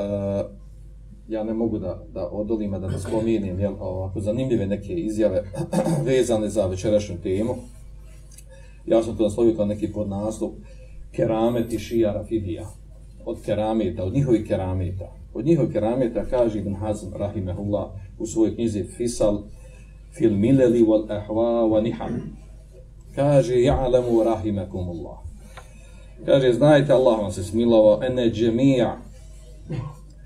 Eh, ja ne mogu da, da odolim, da ne spominim jel, ovako zanimljive neke izjave vezane za večerašnju temu. Ja sam to naslovio kao neki podnaslov Keramet i Šija Rafidija. Od kerameta, od njihovih kerameta. Od njihovih kerameta kaže Ibn Hazm, rahimehullah, u svojoj knjizi Fisal, fil mileli wal ahva wa niham. Kaže, ja'lamu rahimakumullah. Kaže, znajte, Allah vam se smilovao, ene džemija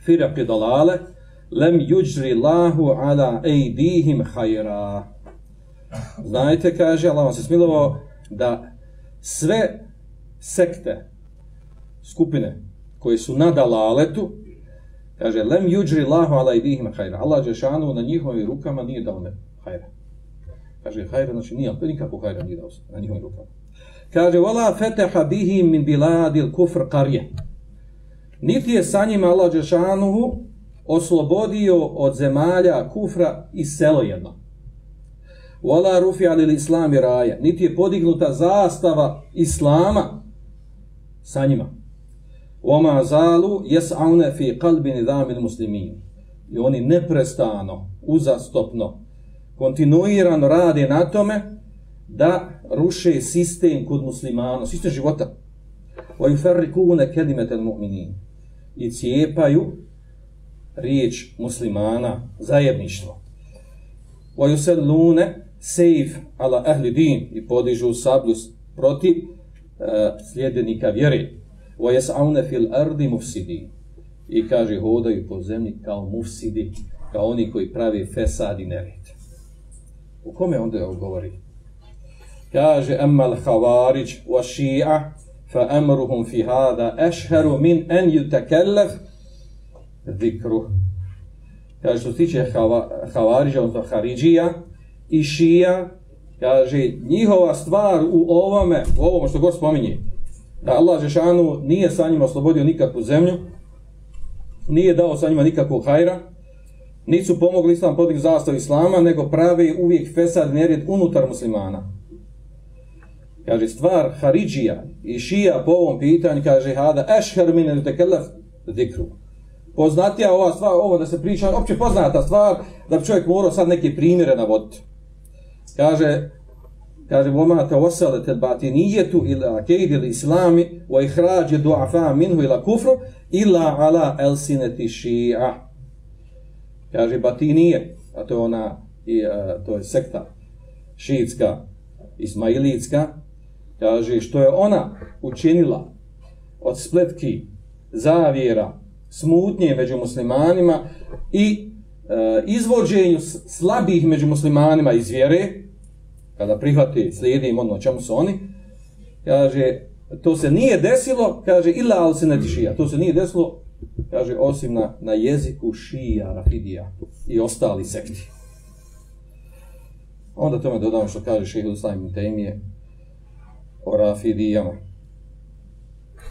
firaqi dalale, lem juđri lahu ala ejdihim hajra. Znajte, kaže, Allah vam se smilovao, da sve sekte, skupine, koje su na dalaletu, kaže, lem juđri lahu ala ejdihim hajra. Allah Žešanu na njihovim rukama nije dao ne hajra. Kaže, hajra, znači nije, ali nikako hajra nije dao na njihovim rukama. Kaže, wala feteha bihim min biladil kufr karje niti je sa njima Allah Đešanuhu oslobodio od zemalja kufra i selo jedno. Wala rufi ali islam i raja. Niti je podignuta zastava islama sa njima. Oma zalu jes'aune fi kalbini damil muslimin. I oni neprestano, uzastopno, kontinuirano rade na tome da ruše sistem kod muslimana, sistem života. Wa yufarrikune kelimetel mu'minin i cijepaju riječ muslimana zajedništvo. Voju se lune sejf ala ahli din i podižu sablju protiv uh, e, sljedenika vjere. Voje saune fil ardi mufsidi i kaže hodaju po zemlji kao mufsidi, kao oni koji pravi fesad i nered. U kome onda ovo govori? Kaže, emmal havarić wa šija fa في fi أشهر ashharu min an yutakallaf dhikru kaže što se tiče Havariđa, odnosno haridžija i šija kaže njihova stvar u ovome u ovome što god spominje da Allah Žešanu nije sa njima oslobodio nikakvu zemlju nije dao sa njima nikakvog hajra nisu pomogli islam podig zastav islama nego pravi uvijek fesad nered unutar muslimana kaže stvar Haridžija i Šija po ovom pitanju, kaže hada ešher mine tekelef zikru. Poznatija ova stvar, ovo da se priča, opće poznata stvar, da bi čovjek morao sad neke primjere navoditi. Kaže, kaže, voma te osale te batinijetu ila akeid ili islami, o ihrađe duafa minhu ila kufru, ila ala elsineti šija. Kaže, batinije, a to je ona, i, a, to je sekta šiitska, ismailitska, kaže što je ona učinila od spletki zavjera smutnje među muslimanima i e, izvođenju slabih među muslimanima iz vjere? Kada prihvati slijedim ono čemu su oni kaže to se nije desilo kaže ila al se ne tišija to se nije desilo kaže osim na, na jeziku šija rafidija i ostali sekti. Onda tome dodamo što kaže šehe Ustajim Temije o rafidijama.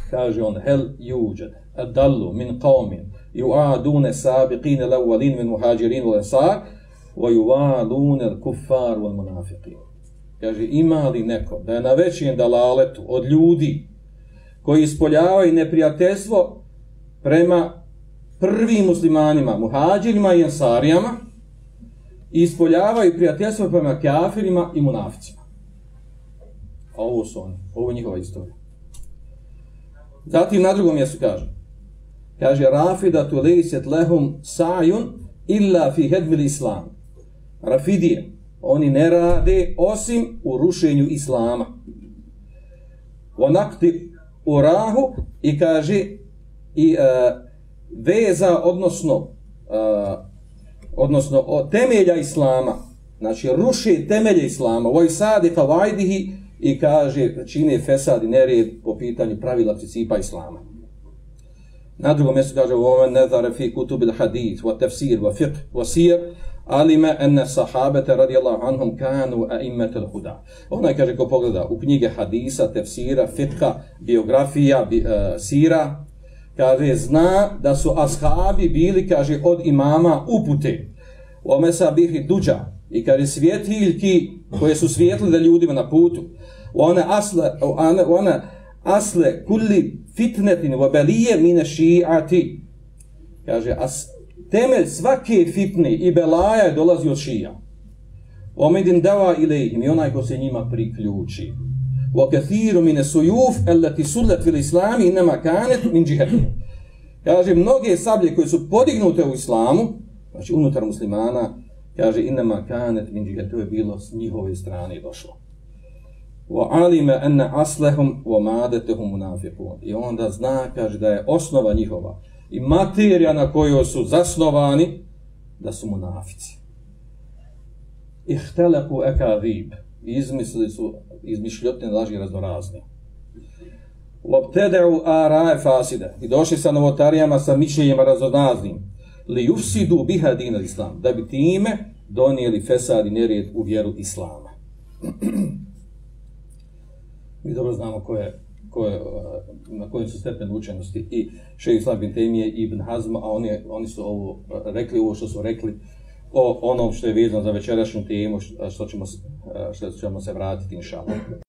Kaže on, hel juđad, adallu min qawmin, ju'adune sabiqine lawalin min muhađirin u lesar, wa juvalune l'kuffar wal munafiqin. Kaže, ima li neko da je na većijem dalaletu od ljudi koji ispoljavaju neprijateljstvo prema prvim muslimanima, muhađirima i ansarijama, i ispoljavaju prijateljstvo prema kafirima i munaficima. A ovo su oni. Ovo je njihova istorija. Zatim na drugom mjestu kaže. Kaže, Rafida tu lejset lehum sajun illa fi hedvil islam. Rafidije. Oni ne rade osim u rušenju islama. Onakti u rahu i kaže i uh, veza odnosno uh, odnosno o temelja islama znači ruši temelje islama voj sadi favajdihi i kaže čine fesad i nered po pitanju pravila principa islama. Na drugom mjestu kaže وَمَنْ نَذَرَ فِي كُتُبِ الْحَدِيث وَتَفْسِير وَفِقْ وَسِير alima enne sahabete radijallahu anhum kanu a'immet al-huda. Ona kaže ko pogleda u knjige hadisa, tefsira, fitka, biografija, bi, uh, sira, kaže zna da su ashabi bili, kaže, od imama upute. Ome sa bihi duđa i kaže svjetiljki koje su svjetlile da ljudima na putu One asle, ona ona asle kulli fitnetin wa baliye min shi'ati Kaže, as, temelj svake fitne i belaja dolazi od šija. Omedin dava ilihim i onaj ko se njima priključi. Wa kathiru min as-suyuf allati sullat fil islam inma kanat min jihati. Kaže mnoge sablje koje su podignute u islamu, znači unutar muslimana, kaže inma kanet min to je bilo s njihove strane došlo. Wa alima anna aslahum wa madatuhum munafiqun. I onda zna kaže da je osnova njihova i materija na kojoj su zasnovani da su munafici. Ihtalaku akadib. Izmislili su izmišljotne laži raznorazne. Lobtedeu arae fasida. I došli sa novotarijama sa mišljenjima raznoraznim. Li ufsidu biha dina islam. Da bi time donijeli fesad i nerijed u vjeru islama. Mi dobro znamo ko je, ko je, uh, na kojem su stepen učenosti i šeji Islam bin Temije i Ibn Hazma, a oni, oni su ovo uh, rekli, ovo što su rekli, o onom što je vezano za večerašnju temu, što ćemo, uh, što ćemo se vratiti, inšalama.